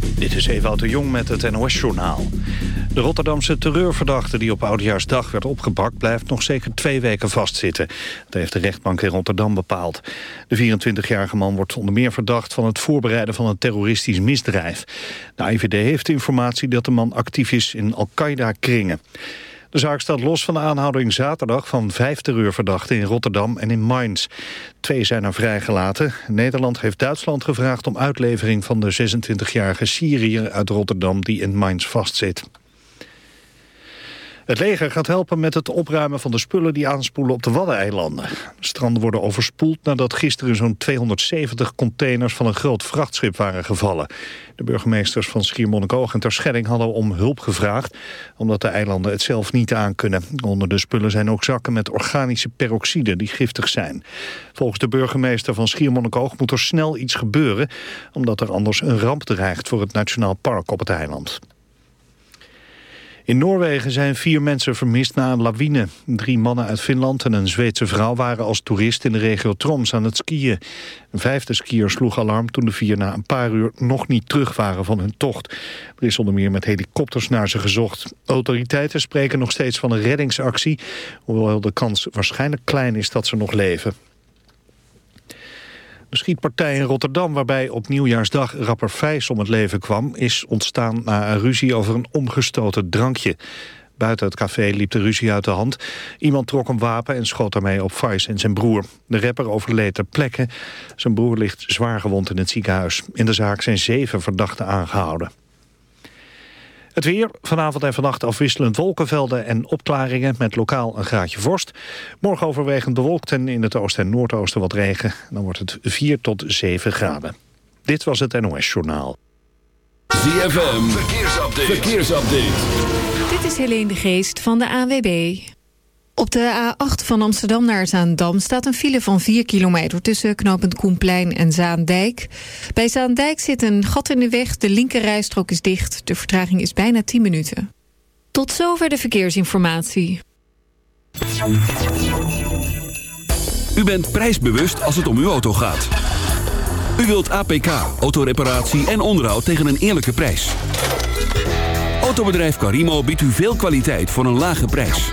Dit is Ewout de Jong met het NOS-journaal. De Rotterdamse terreurverdachte die op Oudejaarsdag werd opgepakt... blijft nog zeker twee weken vastzitten. Dat heeft de rechtbank in Rotterdam bepaald. De 24-jarige man wordt onder meer verdacht... van het voorbereiden van een terroristisch misdrijf. De IVD heeft informatie dat de man actief is in Al-Qaeda-kringen. De zaak staat los van de aanhouding zaterdag van vijf terreurverdachten in Rotterdam en in Mainz. Twee zijn er vrijgelaten. Nederland heeft Duitsland gevraagd om uitlevering van de 26-jarige Syriër uit Rotterdam die in Mainz vastzit. Het leger gaat helpen met het opruimen van de spullen die aanspoelen op de Waddeneilanden. De stranden worden overspoeld nadat gisteren zo'n 270 containers van een groot vrachtschip waren gevallen. De burgemeesters van Schiermonnikoog en Terschelling hadden om hulp gevraagd, omdat de eilanden het zelf niet aankunnen. Onder de spullen zijn ook zakken met organische peroxide die giftig zijn. Volgens de burgemeester van Schiermonnikoog moet er snel iets gebeuren, omdat er anders een ramp dreigt voor het Nationaal Park op het eiland. In Noorwegen zijn vier mensen vermist na een lawine. Drie mannen uit Finland en een Zweedse vrouw waren als toerist in de regio Troms aan het skiën. Een vijfde skier sloeg alarm toen de vier na een paar uur nog niet terug waren van hun tocht. Er is onder meer met helikopters naar ze gezocht. Autoriteiten spreken nog steeds van een reddingsactie, hoewel de kans waarschijnlijk klein is dat ze nog leven. De schietpartij in Rotterdam, waarbij op nieuwjaarsdag rapper Vijs om het leven kwam... is ontstaan na een ruzie over een omgestoten drankje. Buiten het café liep de ruzie uit de hand. Iemand trok een wapen en schoot daarmee op Vijs en zijn broer. De rapper overleed ter plekke. Zijn broer ligt zwaar gewond in het ziekenhuis. In de zaak zijn zeven verdachten aangehouden. Het weer, vanavond en vannacht afwisselend wolkenvelden en opklaringen... met lokaal een graadje vorst. Morgen overwegend bewolkt en in het oosten en noordoosten wat regen. Dan wordt het 4 tot 7 graden. Dit was het NOS Journaal. ZFM, verkeersupdate. verkeersupdate. Dit is Helene de Geest van de AWB. Op de A8 van Amsterdam naar Zaandam staat een file van 4 kilometer... tussen knooppunt Koenplein en Zaandijk. Bij Zaandijk zit een gat in de weg, de linkerrijstrook is dicht. De vertraging is bijna 10 minuten. Tot zover de verkeersinformatie. U bent prijsbewust als het om uw auto gaat. U wilt APK, autoreparatie en onderhoud tegen een eerlijke prijs. Autobedrijf Carimo biedt u veel kwaliteit voor een lage prijs.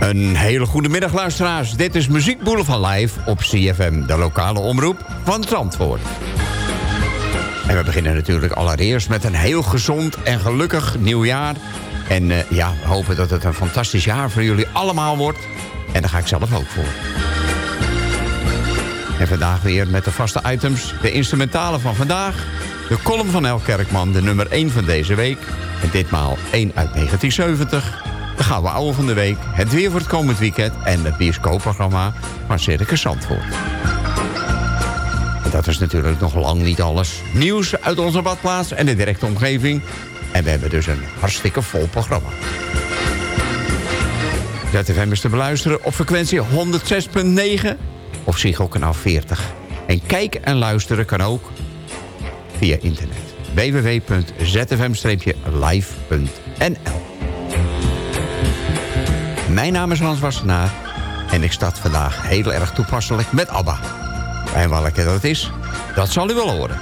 Een hele goede middag, luisteraars. Dit is Muziek van Live op CFM, de lokale omroep van Zandvoort. En we beginnen natuurlijk allereerst met een heel gezond en gelukkig nieuwjaar. En eh, ja, we hopen dat het een fantastisch jaar voor jullie allemaal wordt. En daar ga ik zelf ook voor. En vandaag weer met de vaste items. De instrumentalen van vandaag. De column van El Kerkman, de nummer 1 van deze week. En ditmaal 1 uit 1970 de gouden ouwe van de week... het weer voor het komend weekend en het bioscoopprogramma van Circus Zandvoort. En dat is natuurlijk nog lang niet alles. Nieuws uit onze badplaats en de directe omgeving. En we hebben dus een hartstikke vol programma. ZFM is te beluisteren op frequentie 106.9 of Ziggo kanaal 40. En kijken en luisteren kan ook via internet. www.zfm-live.nl mijn naam is Hans Wassenaar en ik start vandaag heel erg toepasselijk met ABBA. En welke dat is, dat zal u wel horen.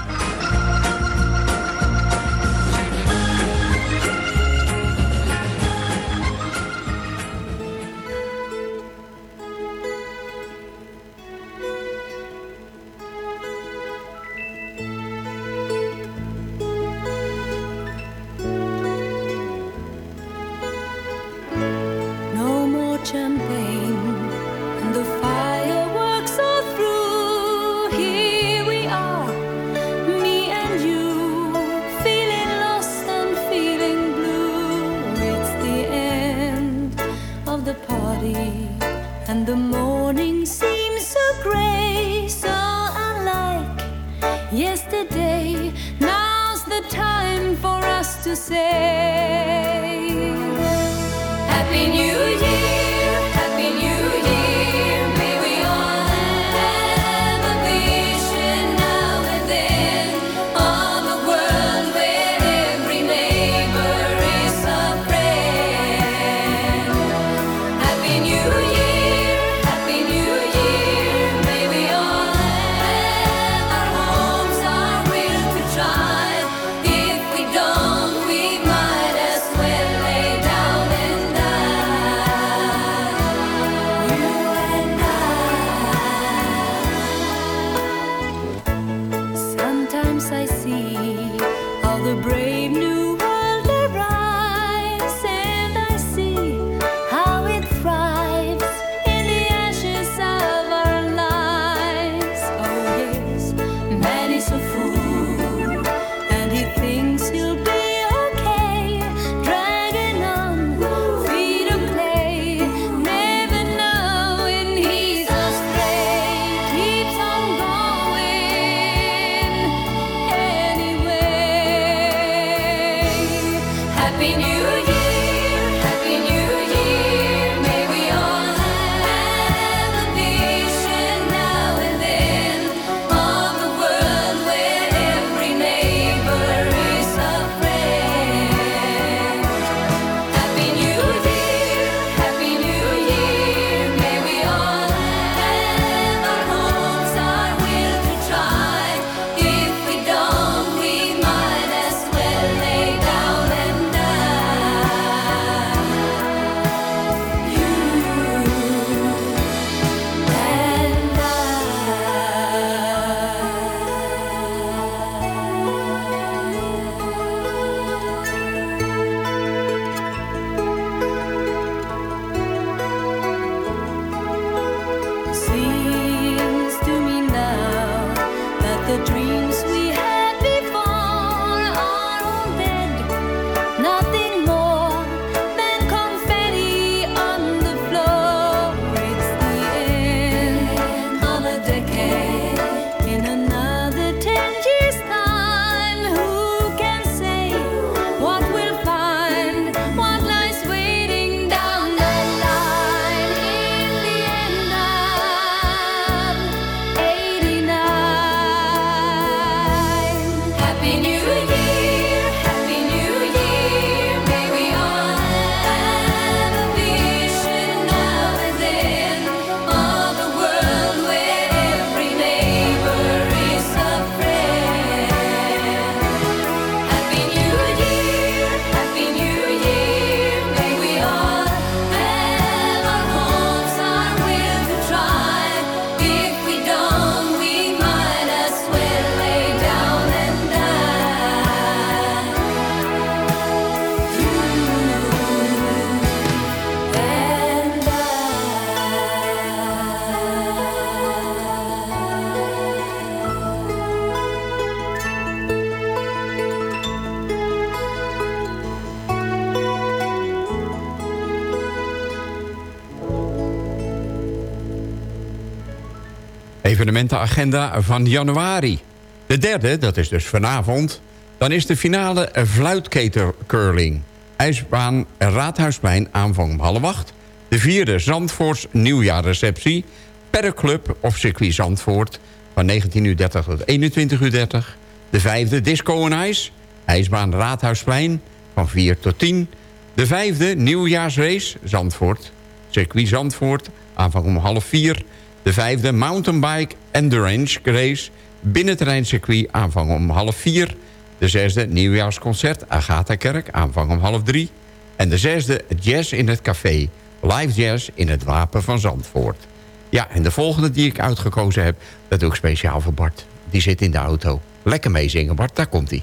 Evenementenagenda van januari. De derde, dat is dus vanavond... dan is de finale Fluitketer Curling. IJsbaan Raadhuisplein aanvang om half acht. De vierde Zandvoorts nieuwjaarreceptie. Perclub of circuit Zandvoort van 19.30 tot 21.30 De vijfde Disco en IJs. IJsbaan Raadhuisplein van 4 tot 10. De vijfde nieuwjaarsrace Zandvoort. Circuit Zandvoort aanvang om half 4. De vijfde mountainbike endurance race binnenterreincircuit aanvang om half 4. De zesde nieuwjaarsconcert Agatha-kerk aanvang om half 3. En de zesde jazz in het café. Live jazz in het Wapen van Zandvoort. Ja, en de volgende die ik uitgekozen heb, dat doe ik speciaal voor Bart. Die zit in de auto. Lekker meezingen, Bart, daar komt hij.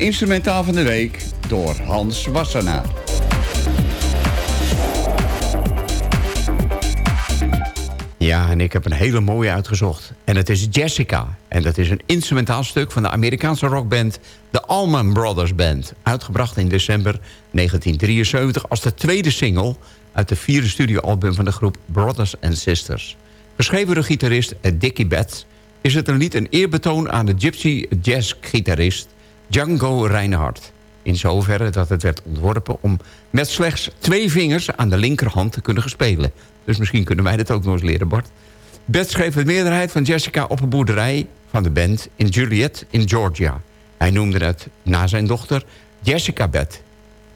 instrumentaal van de week door Hans Wassenaar. Ja, en ik heb een hele mooie uitgezocht. En het is Jessica. En dat is een instrumentaal stuk van de Amerikaanse rockband... de Allman Brothers Band. Uitgebracht in december 1973 als de tweede single... uit de vierde studioalbum van de groep Brothers and Sisters. Geschreven door gitarist Dickie Betts... is het een lied een eerbetoon aan de gypsy jazz-gitarist Django Reinhardt. In zoverre dat het werd ontworpen om met slechts twee vingers aan de linkerhand te kunnen spelen. Dus misschien kunnen wij dit ook nog eens leren, Bart. Beth schreef de meerderheid van Jessica op een boerderij van de band in Juliet in Georgia. Hij noemde het na zijn dochter Jessica Beth.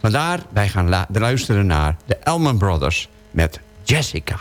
Vandaar, wij gaan luisteren naar de Elman Brothers met. Jessica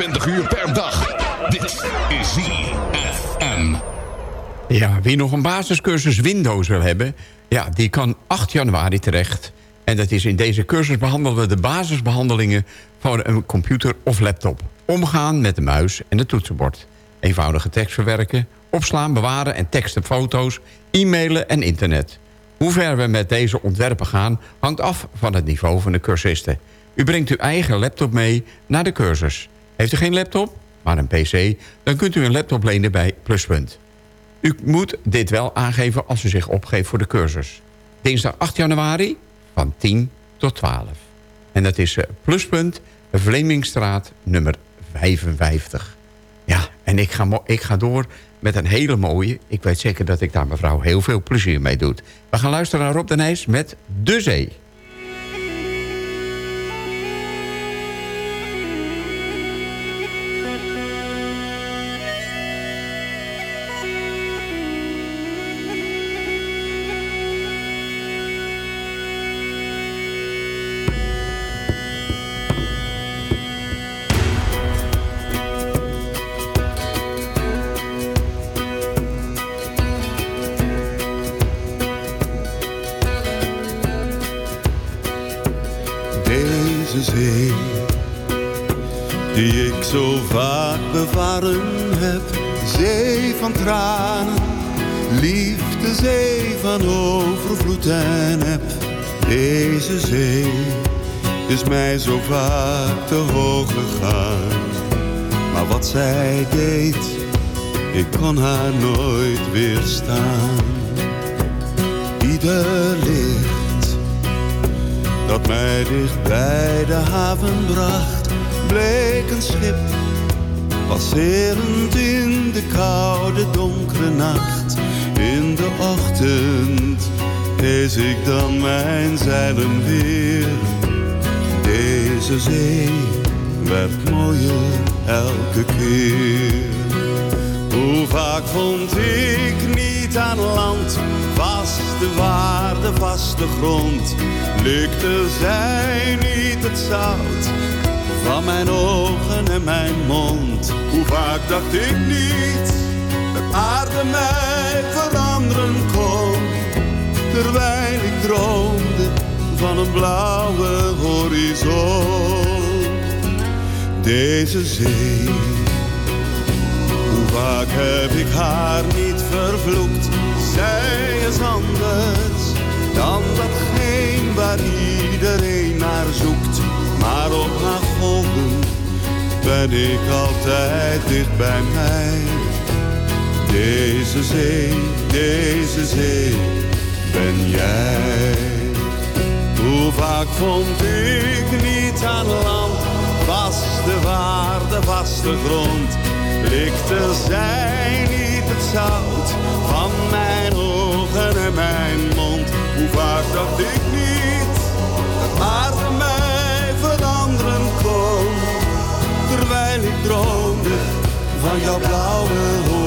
24 uur per dag. Dit is ZFM. Ja, wie nog een basiscursus Windows wil hebben... ja, die kan 8 januari terecht. En dat is in deze cursus behandelen we de basisbehandelingen... van een computer of laptop. Omgaan met de muis en het toetsenbord. Eenvoudige tekst verwerken, opslaan, bewaren en teksten, foto's... e-mailen en internet. Hoe ver we met deze ontwerpen gaan... hangt af van het niveau van de cursisten. U brengt uw eigen laptop mee naar de cursus. Heeft u geen laptop, maar een pc... dan kunt u een laptop lenen bij Pluspunt. U moet dit wel aangeven als u zich opgeeft voor de cursus. Dinsdag 8 januari van 10 tot 12. En dat is eh, Pluspunt, Vlemingstraat nummer 55. Ja, en ik ga, ik ga door met een hele mooie. Ik weet zeker dat ik daar mevrouw heel veel plezier mee doe. We gaan luisteren naar Rob de Nijs met De Zee. Bevaren heb. Zee van tranen, liefde, zee van overvloed en heb. Deze zee is mij zo vaak te hoog gegaan. Maar wat zij deed, ik kon haar nooit weerstaan. Ieder licht dat mij dicht bij de haven bracht, bleek een schip. Passerend in de koude donkere nacht, in de ochtend hees ik dan mijn zeilen weer. Deze zee werd mooier elke keer. Hoe vaak vond ik niet aan land, vaste waarde, vaste grond. Lukte zij niet het zout van mijn ogen en mijn mond. Hoe vaak dacht ik niet dat aarde mij veranderen kon. Terwijl ik droomde van een blauwe horizon. Deze zee hoe vaak heb ik haar niet vervloekt? Zij is anders dan datgene waar iedereen naar zoekt. Maar op haar golven ben ik altijd dicht bij mij. Deze zee, deze zee, ben jij. Hoe vaak vond ik niet aan land, vaste waarde, vaste grond. Likte zij niet het zout van mijn ogen en mijn mond. Hoe vaak dacht ik niet dat droomde van jouw blauwe horizon.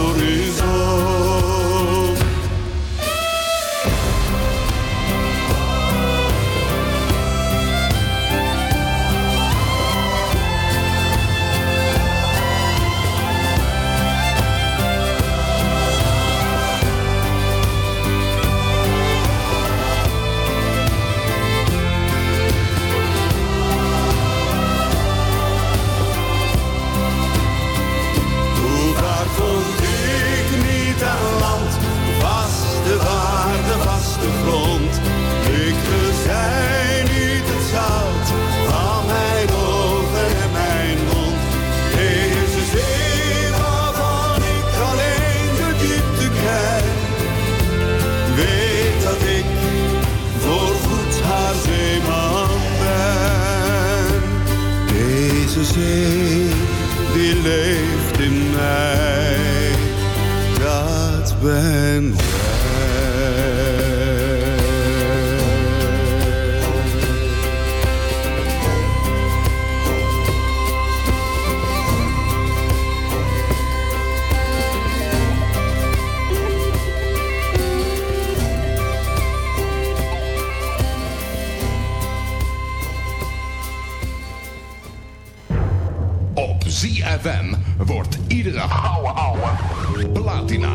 ZFM wordt iedere oude ouwe platina.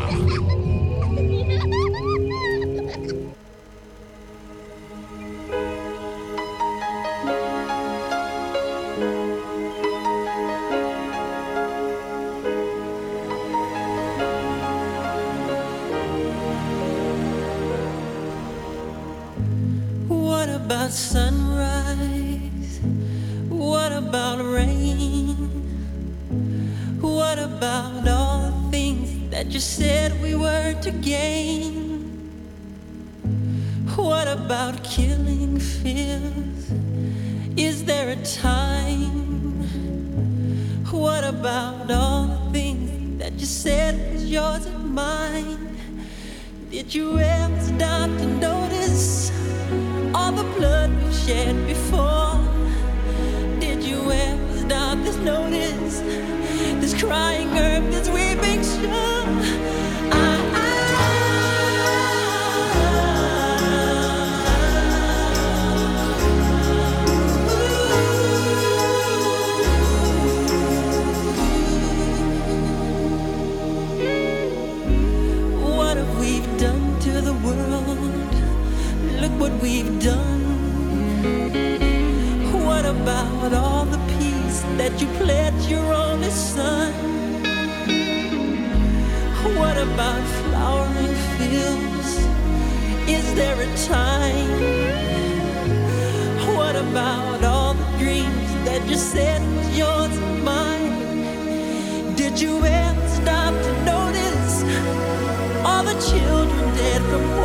feels? Is there a time? What about all the things that you said was yours and mine? Did you ever? Did you ever stop to notice all the children dead from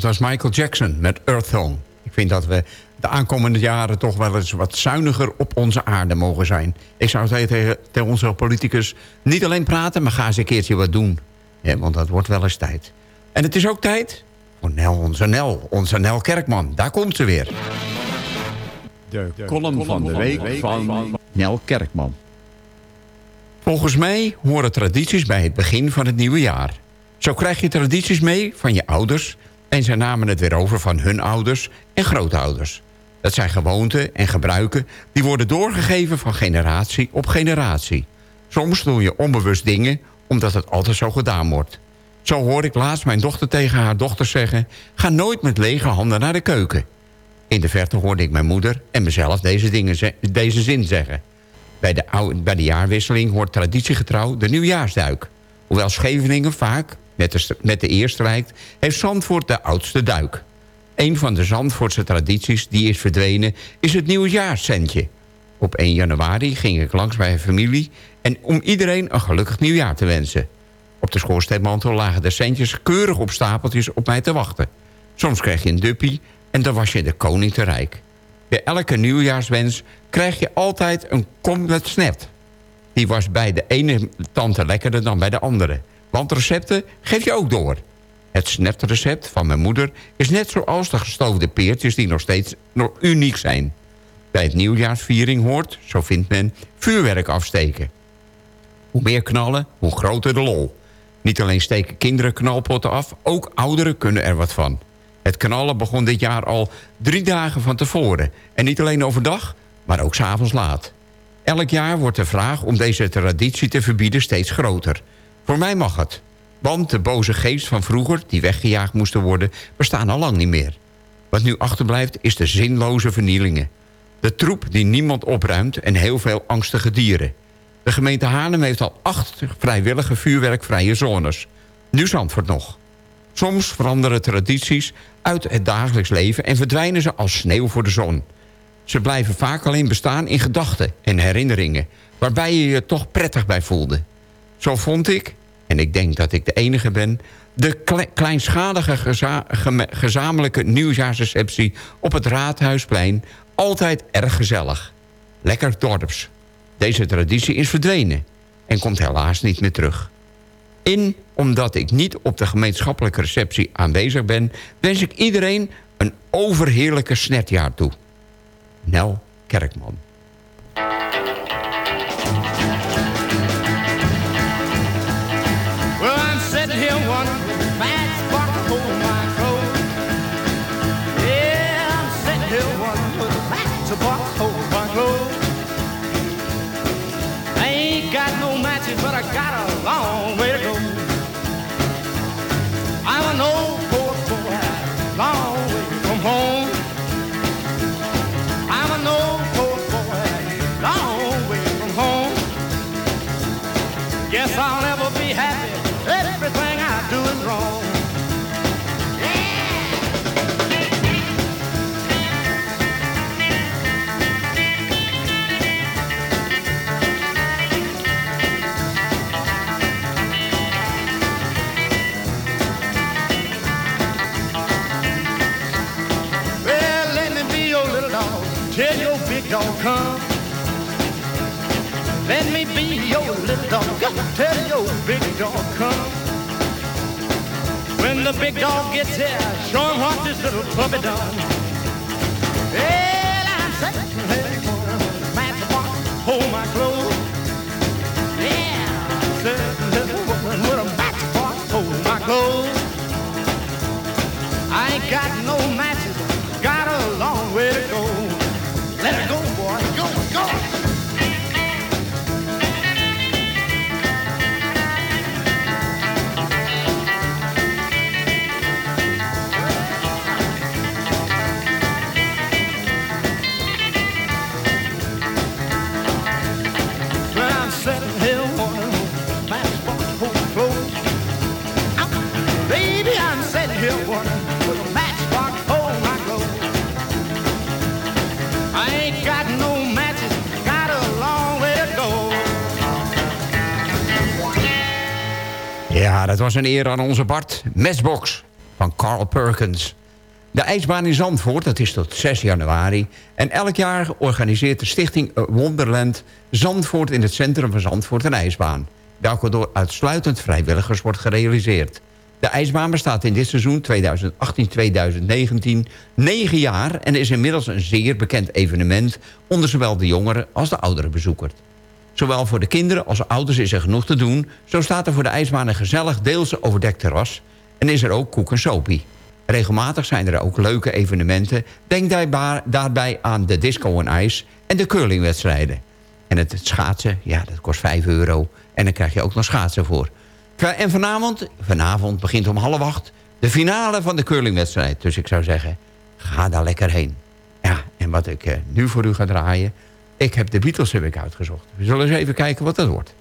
dat was Michael Jackson met Earth Song. Ik vind dat we de aankomende jaren toch wel eens wat zuiniger op onze aarde mogen zijn. Ik zou zeggen tegen, tegen onze politicus... niet alleen praten, maar ga eens een keertje wat doen. Ja, want dat wordt wel eens tijd. En het is ook tijd voor Nel, onze Nel, onze Nel Kerkman. Daar komt ze weer. De column van de week van Nel Kerkman. Volgens mij horen tradities bij het begin van het nieuwe jaar. Zo krijg je tradities mee van je ouders... en zij namen het weer over van hun ouders en grootouders. Dat zijn gewoonten en gebruiken die worden doorgegeven van generatie op generatie. Soms doe je onbewust dingen omdat het altijd zo gedaan wordt. Zo hoor ik laatst mijn dochter tegen haar dochter zeggen... ga nooit met lege handen naar de keuken. In de verte hoorde ik mijn moeder en mezelf deze, dingen ze- deze zin zeggen. Bij de, bij de jaarwisseling hoort traditiegetrouw de nieuwjaarsduik. Hoewel Scheveningen vaak met de, met de eerste lijkt... heeft Zandvoort de oudste duik. Een van de Zandvoortse tradities die is verdwenen... is het nieuwjaarscentje. Op 1 januari ging ik langs bij een familie... en om iedereen een gelukkig nieuwjaar te wensen. Op de schoorsteenmantel lagen de centjes keurig op stapeltjes op mij te wachten. Soms kreeg je een duppie en dan was je de koning te rijk. Bij elke nieuwjaarswens krijg je altijd een kom met snet. Die was bij de ene tante lekkerder dan bij de andere. Want recepten geef je ook door. Het snetrecept van mijn moeder is net zoals de gestoofde peertjes... die nog steeds nog uniek zijn. Bij het nieuwjaarsviering hoort, zo vindt men, vuurwerk afsteken. Hoe meer knallen, hoe groter de lol. Niet alleen steken kinderen knalpotten af, ook ouderen kunnen er wat van. Het knallen begon dit jaar al drie dagen van tevoren. En niet alleen overdag, maar ook s'avonds laat. Elk jaar wordt de vraag om deze traditie te verbieden steeds groter. Voor mij mag het. Want de boze geest van vroeger, die weggejaagd moesten worden... bestaan al lang niet meer. Wat nu achterblijft is de zinloze vernielingen. De troep die niemand opruimt en heel veel angstige dieren. De gemeente Haarlem heeft al acht vrijwillige vuurwerkvrije zones. Nu Zandvoort nog. Soms veranderen tradities uit het dagelijks leven... en verdwijnen ze als sneeuw voor de zon. Ze blijven vaak alleen bestaan in gedachten en herinneringen... waarbij je je toch prettig bij voelde. Zo vond ik, en ik denk dat ik de enige ben... de kle- kleinschalige gezamenlijke nieuwjaarsreceptie... op het Raadhuisplein altijd erg gezellig. Lekker dorps. Deze traditie is verdwenen en komt helaas niet meer terug. In, omdat ik niet op de gemeenschappelijke receptie aanwezig ben... wens ik iedereen een overheerlijke snetjaar toe. Nel Kerkman. Dog come. Let me be your little dog. Tell your big dog come. When the big dog gets here, show him what this little puppy done. Well, here for a matchbox, hold my clothes. Yeah, I'm sitting here with a matchbox, hold my clothes. I ain't got no matches, was een eer aan onze Bart. Matchbox. van Carl Perkins. De ijsbaan in Zandvoort, dat is tot 6 januari. En elk jaar organiseert de stichting Wonderland Zandvoort... in het centrum van Zandvoort een ijsbaan. Welke door uitsluitend vrijwilligers wordt gerealiseerd. De ijsbaan bestaat in dit seizoen 2018-2019 negen jaar... en is inmiddels een zeer bekend evenement... onder zowel de jongere als de oudere bezoekers. Zowel voor de kinderen als ouders is er genoeg te doen. Zo staat er voor de ijsbaan een gezellig deels overdekt terras... en is er ook koek en sopie. Regelmatig zijn er ook leuke evenementen. Denk daarbij- aan de disco en ijs en de curlingwedstrijden. En het schaatsen, ja, dat kost 5 euro. En dan krijg je ook nog schaatsen voor. En vanavond, vanavond begint om half acht... de finale van de curlingwedstrijd. Dus ik zou zeggen, ga daar lekker heen. Ja, en wat ik eh, nu voor u ga draaien... ik heb de Beatles heb ik uitgezocht. We zullen eens even kijken wat dat wordt.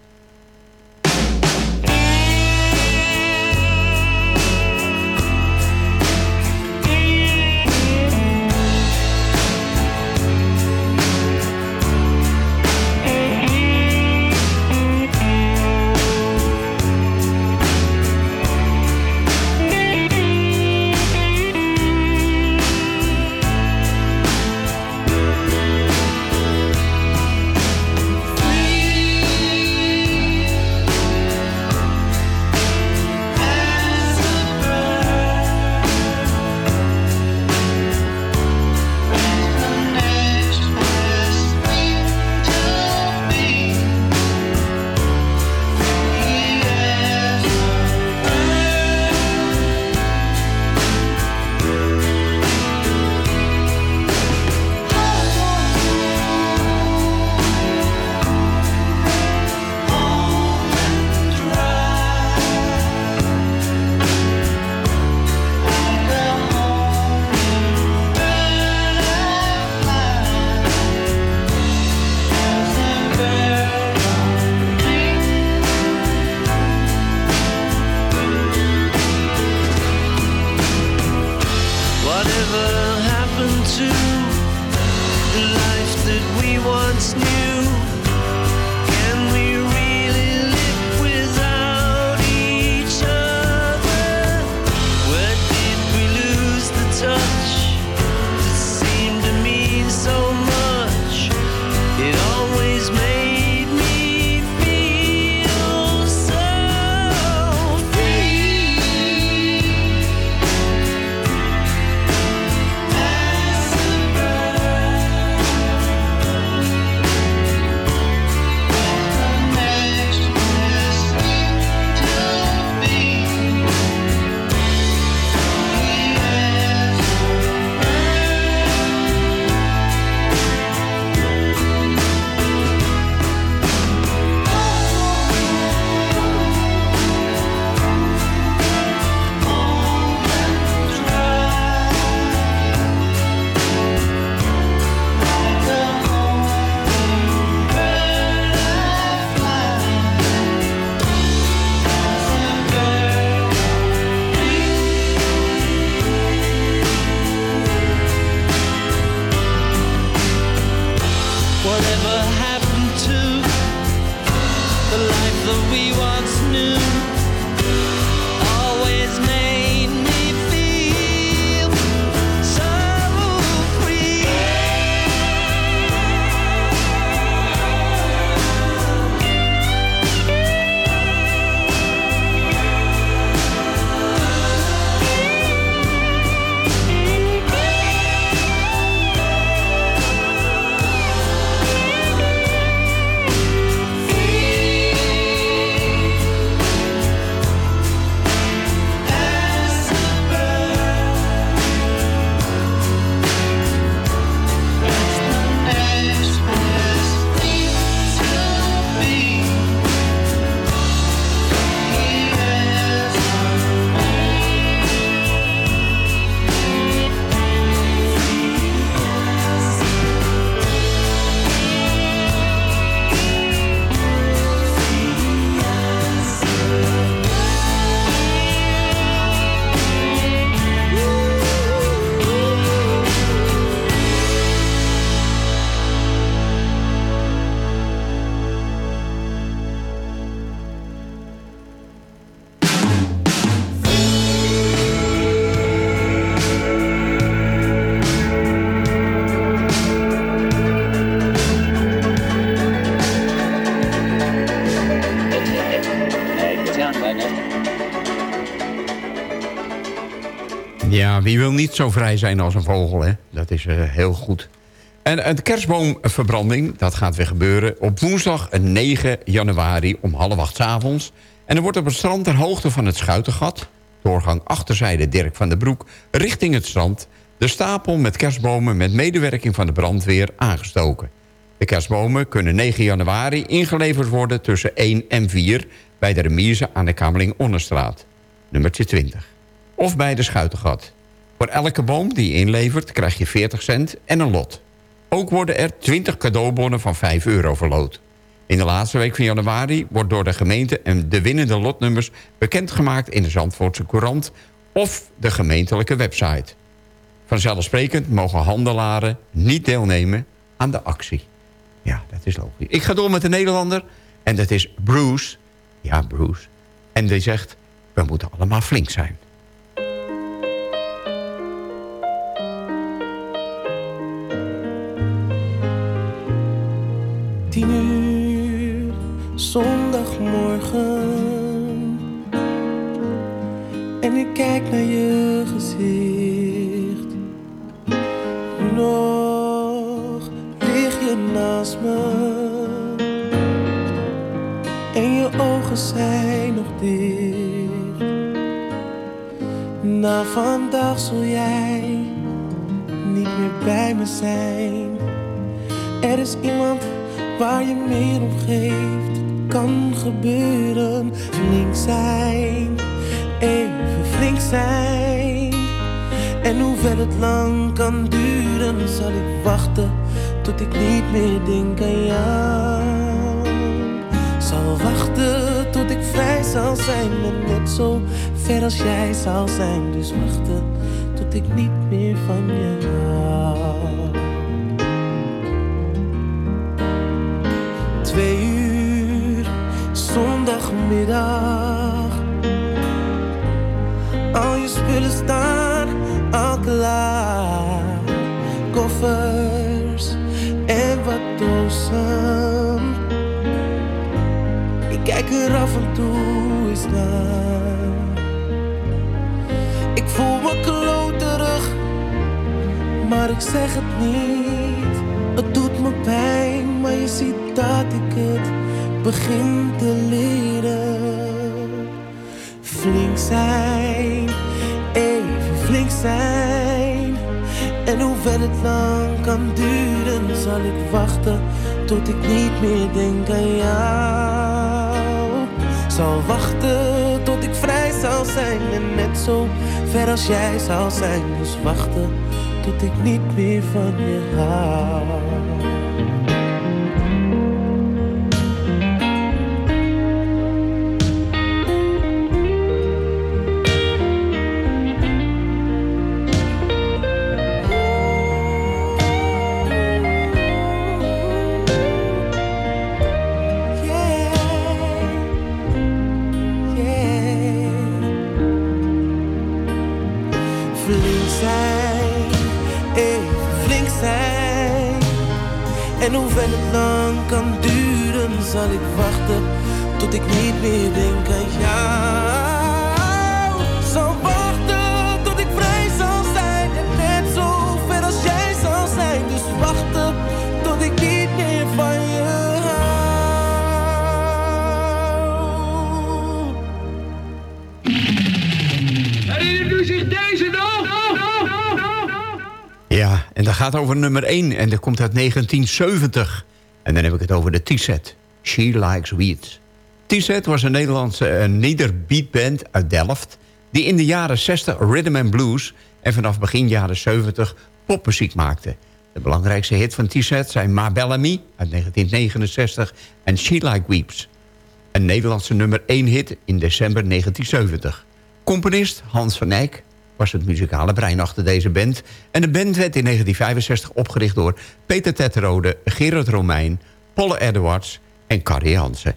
Wie wil niet zo vrij zijn als een vogel, hè? Dat is eh, heel goed. En de kerstboomverbranding, dat gaat weer gebeuren... op woensdag 9 januari om half acht avonds. En er wordt op het strand ter hoogte van het Schuitengat... doorgang achterzijde Dirk van der Broek, richting het strand... de stapel met kerstbomen met medewerking van de brandweer aangestoken. De kerstbomen kunnen 9 januari ingeleverd worden tussen 1 en 4... bij de remise aan de Kamerling Onnestraat, nummertje 20 of bij de Schuitengat. Voor elke boom die je inlevert krijg je 40 cent en een lot. Ook worden er 20 cadeaubonnen van 5 euro verloot. In de laatste week van januari wordt door de gemeente... en de winnende lotnummers bekendgemaakt in de Zandvoortse Courant... of de gemeentelijke website. Vanzelfsprekend mogen handelaren niet deelnemen aan de actie. Ja, dat is logisch. Ik ga door met de Nederlander. En dat is Bruce. Ja, Bruce. En die zegt, we moeten allemaal flink zijn. Tien uur, zondagmorgen. En ik kijk naar je gezicht. Nog lig je naast me. En je ogen zijn nog dicht. Na vandaag zul jij niet meer bij me zijn. Er is iemand waar je meer om geeft. Het kan gebeuren, flink zijn, even flink zijn. En hoewel het lang kan duren, zal ik wachten tot ik niet meer denk aan jou. Zal wachten tot ik vrij zal zijn en net zo ver als jij zal zijn. Dus wachten tot ik niet meer van je hou. Al je spullen staan al klaar. Koffers en wat dozen. Ik kijk er af en toe eens naar. Ik voel me kloterig, maar ik zeg het niet. Het doet me pijn, maar je ziet dat ik het begin te leren. Even flink zijn. En hoewel het lang kan duren, zal ik wachten tot ik niet meer denk aan jou. Zal wachten tot ik vrij zal zijn en net zo ver als jij zal zijn. Dus wachten tot ik niet meer van je hou. En hoewel het lang kan duren, zal ik wachten tot ik niet meer denk aan jou. Gaat over nummer 1 en dat komt uit 1970. En dan heb ik het over de T-set. She Likes Weeds. T-set was een Nederlandse nederbeatband uit Delft... die in de jaren 60 rhythm and blues... en vanaf begin jaren 70 popmuziek maakte. De belangrijkste hit van T-set zijn Ma Bellamy uit 1969... en She Like Weeps. Een Nederlandse nummer 1 hit in december 1970. Componist Hans van Eyck was het muzikale brein achter deze band. En de band werd in 1965 opgericht door Peter Tetterode, Gerard Romein... Paul Edwards en Carrie Hansen.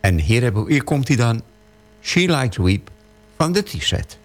En hier, hier komt hij dan, She Likes Weep van de T-set.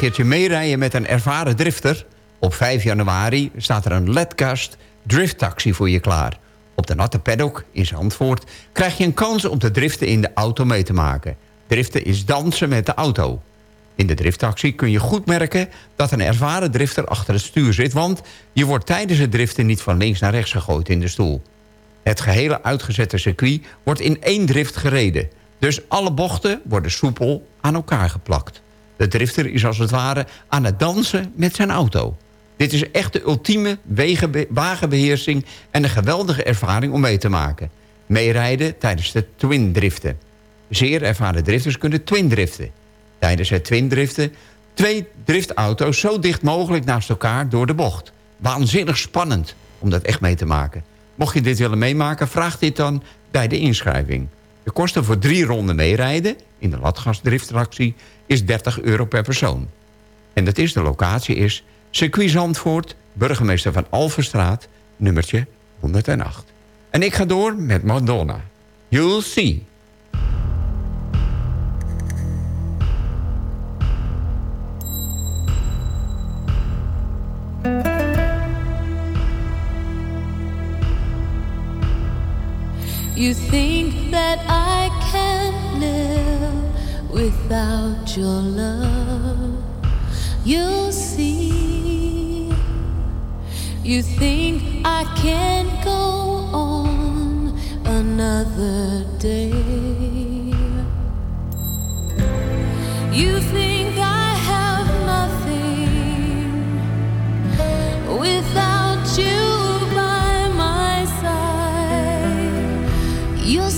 Keertje meerijden met een ervaren drifter? Op 5 januari staat er een ledkast drifttaxi voor je klaar. Op de natte paddock in Zandvoort krijg je een kans om te driften in de auto mee te maken. Driften is dansen met de auto. In de drifttaxi kun je goed merken dat een ervaren drifter achter het stuur zit... want je wordt tijdens het driften niet van links naar rechts gegooid in de stoel. Het gehele uitgezette circuit wordt in één drift gereden. Dus alle bochten worden soepel aan elkaar geplakt. De drifter is als het ware aan het dansen met zijn auto. Dit is echt de ultieme wagenbeheersing en een geweldige ervaring om mee te maken. Meerijden tijdens de twin driften. Zeer ervaren drifters kunnen twin driften. Tijdens het twin driften twee driftauto's zo dicht mogelijk naast elkaar door de bocht. Waanzinnig spannend om dat echt mee te maken. Mocht je dit willen meemaken, vraag dit dan bij de inschrijving. De kosten voor drie ronden meerijden in de latgasdrifttractie is 30 euro per persoon. En dat is de locatie is circuit Zandvoort, burgemeester van Alverstraat, nummertje 108. En ik ga door met Madonna. You'll see. You think that I can live without your love? You'll see. You think I can go on another day? You think I have nothing without you by my side? You'll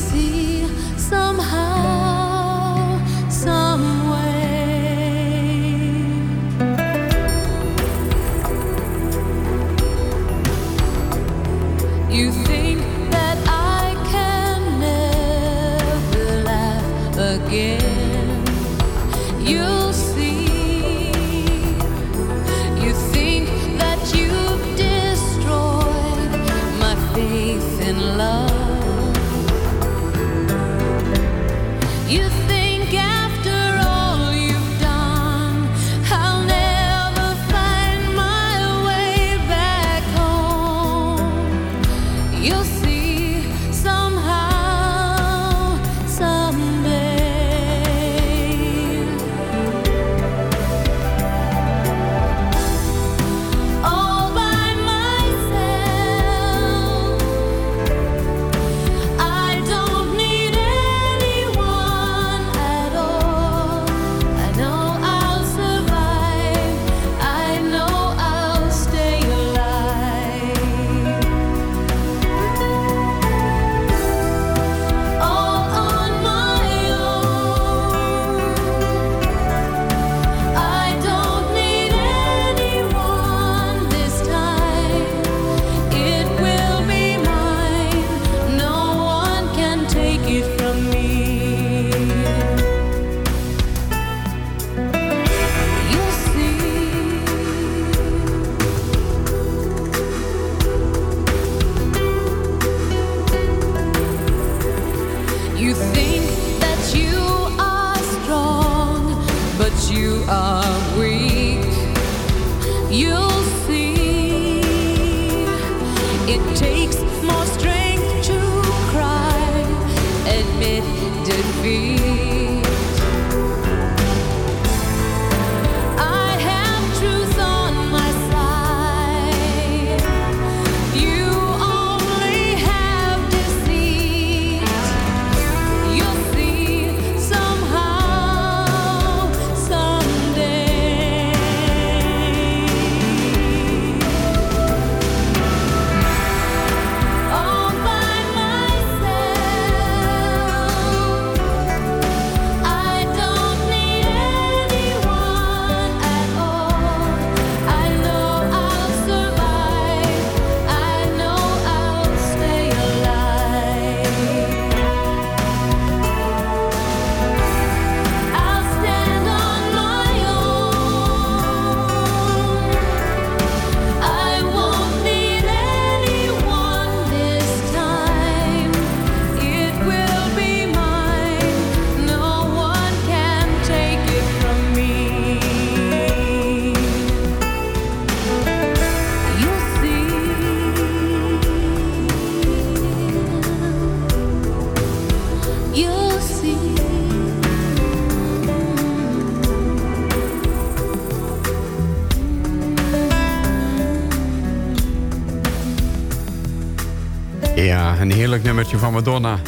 van Madonna.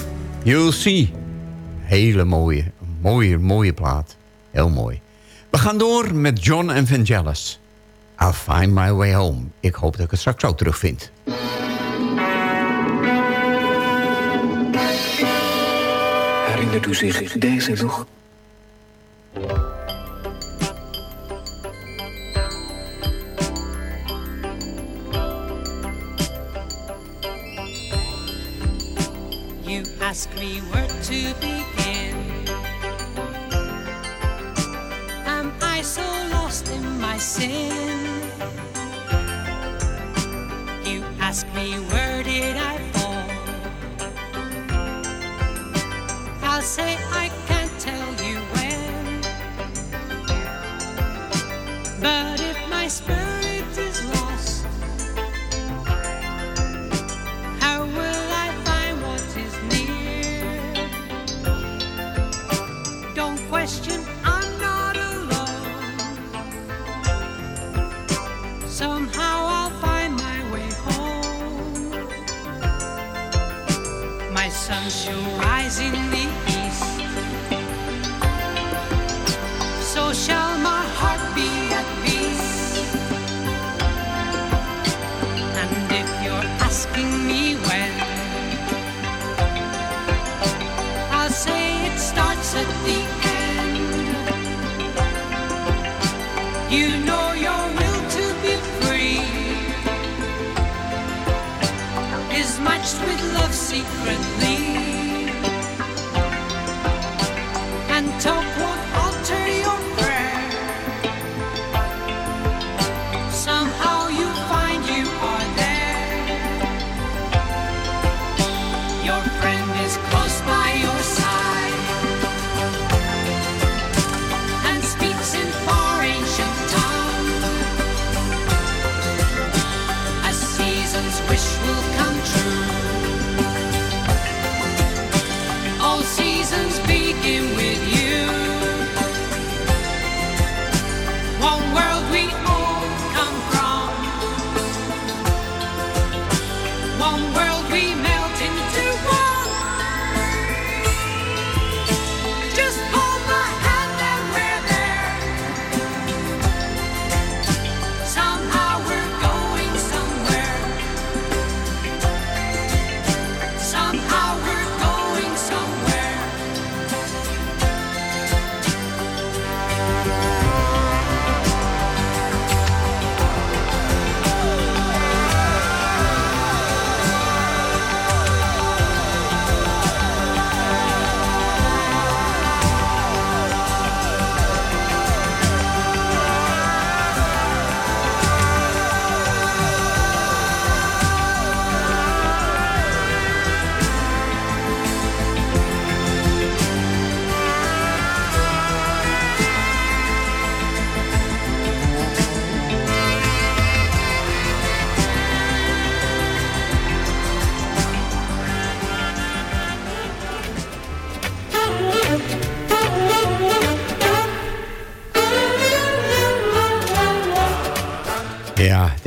You'll See. Hele mooie, mooie, mooie plaat. Heel mooi. We gaan door met John en Vangelis. I'll find my way home. Ik hoop dat ik het straks ook terugvind. Herinnert u zich deze nog?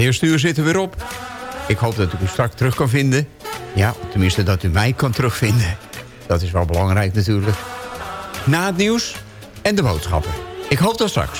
Eerste uur zit er weer op. Ik hoop dat ik u straks terug kan vinden. Ja, tenminste dat u mij kan terugvinden. Dat is wel belangrijk natuurlijk. Na het nieuws en de boodschappen. Ik hoop dat straks.